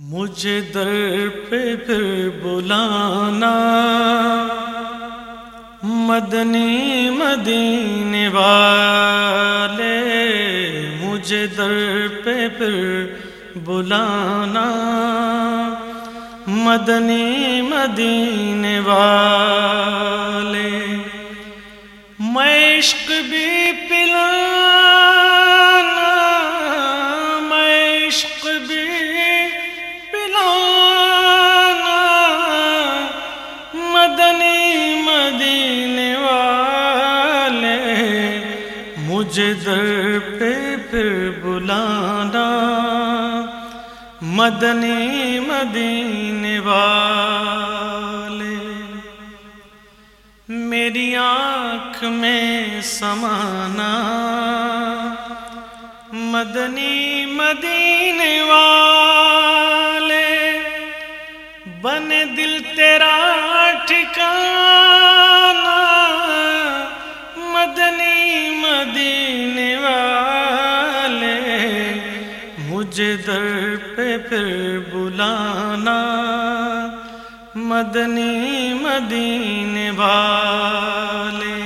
مجھے در پہ پھر بلانا۔ مدنی مدینے والے، مجھے در پہ پھر بلانا۔ مدنی مدینے والے، میں عشق بھی مجھے در پہ پھر بلانا، مدنی مدینے والے۔ میری آنکھ میں سمانا، مدنی مدینے والے۔ بن دل تیرا ٹھکانا مجھے در پہ پھر بلانا مدنی مدینے والے۔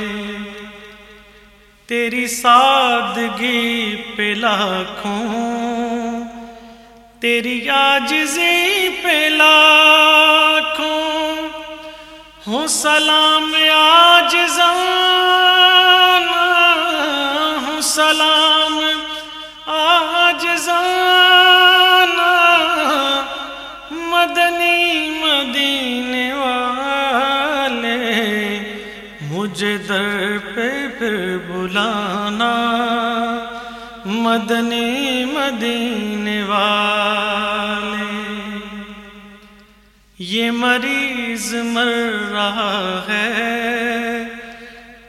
تیری سادگی پہ لاکھوں، تیری آجزی پہ لاکھوں۔ ہو سلام آجزانا، ہو سلام آجزانا۔ مجھے در پہ پھر بلانا مدنی مدینے والے۔ یہ مریض مر رہا ہے،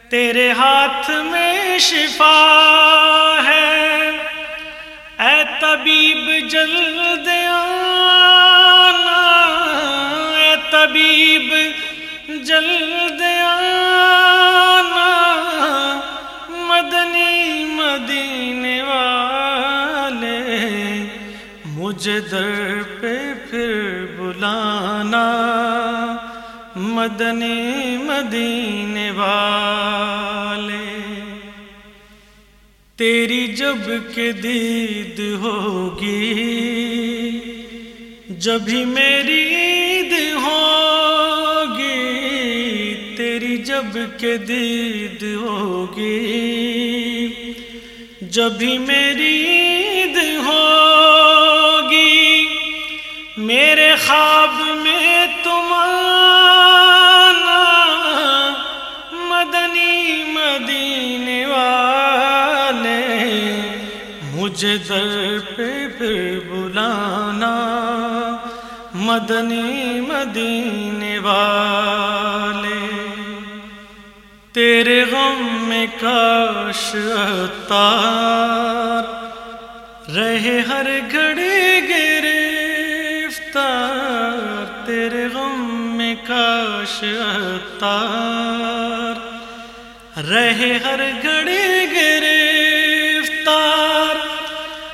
تیرے ہاتھ میں شفا ہے۔ اے طبیب، جلد آنا۔ اے طبیب، جلد آنا۔ مدنی مدینے والے، مجھے در پہ پھر بلانا۔ مدنی مدینے والے، تیری جب کے دید ہوگی۔ جب ہی میری جب کے دید ہوگی۔ جب ہی میری عید ہوگی، میرے خواب میں تم آنا۔ مدنی مدینے والے، مجھے در پہ پھر بلانا۔ مدنی مدینے والے۔ تیرے غم میں کاش اتار۔ رہے ہر گھڑی گرفتار، تیرے غم میں کاش اتار۔ رہے ہر گھڑی گرفتار،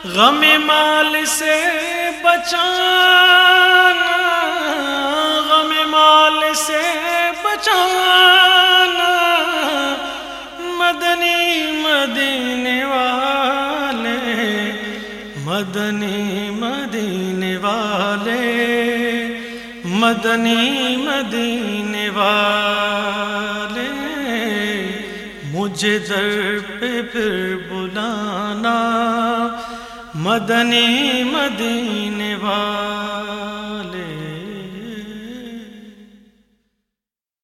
غم مال سے بچانا۔ غم مال سے بچانا۔ مدینے والے، مدنی مدینے والے، مدنی مدینے والے، مجھے در پہ پھر بلانا، مدنی مدینے والے۔